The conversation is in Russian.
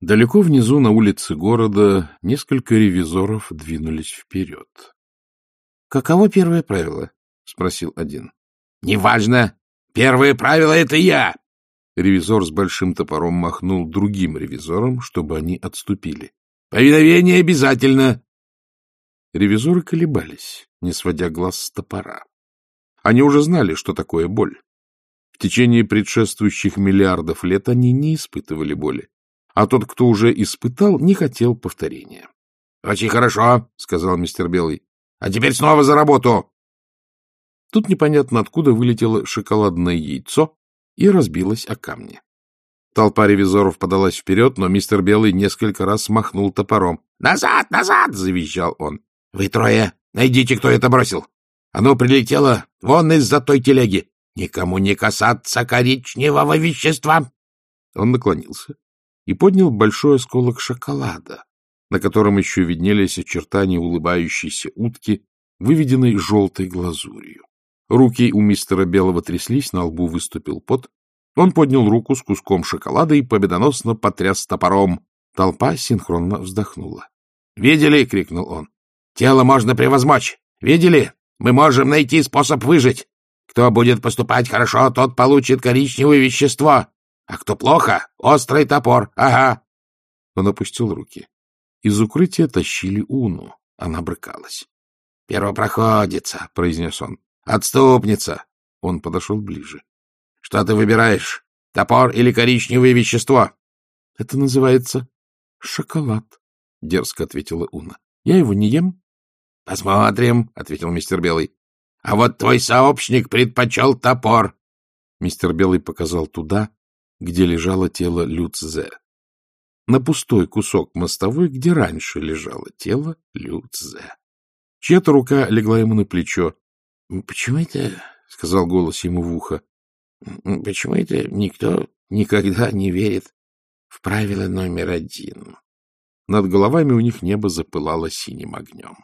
Далеко внизу на улице города несколько ревизоров двинулись вперед. — Каково первое правило? — спросил один. — Неважно. Первое правило — это я. Ревизор с большим топором махнул другим ревизорам, чтобы они отступили. — Повиновение обязательно. Ревизоры колебались, не сводя глаз с топора. Они уже знали, что такое боль. В течение предшествующих миллиардов лет они не испытывали боли, а тот, кто уже испытал, не хотел повторения. — Очень хорошо, — сказал мистер Белый. — А теперь снова за работу. Тут непонятно откуда вылетело шоколадное яйцо и разбилось о камни. Толпа ревизоров подалась вперед, но мистер Белый несколько раз махнул топором. «Назад, назад!» — завизжал он. «Вы трое, найдите, кто это бросил. Оно прилетело вон из-за той телеги. Никому не касаться коричневого вещества!» Он наклонился и поднял большой осколок шоколада, на котором еще виднелись очертания улыбающейся утки, выведенной желтой глазурью. Руки у мистера Белого тряслись, на лбу выступил пот. Он поднял руку с куском шоколада и победоносно потряс топором. Толпа синхронно вздохнула. «Видели?» — крикнул он. «Тело можно превозмочь! Видели? Мы можем найти способ выжить! Кто будет поступать хорошо, тот получит коричневое вещество, а кто плохо — острый топор, ага!» Он опустил руки. Из укрытия тащили Уну. Она брыкалась. «Первопроходица», — произнес он. Отступница! Он подошел ближе. — Что ты выбираешь? Топор или коричневое вещество? — Это называется шоколад, — дерзко ответила Уна. — Я его не ем. — Посмотрим, — ответил мистер Белый. — А вот твой сообщник предпочел топор. Мистер Белый показал туда, где лежало тело Люцзе. На пустой кусок мостовой, где раньше лежало тело Люцзе. Чья-то рука легла ему на плечо. — Почему это, — сказал голос ему в ухо, — почему это никто никогда не верит в правило номер один? Над головами у них небо запылало синим огнем.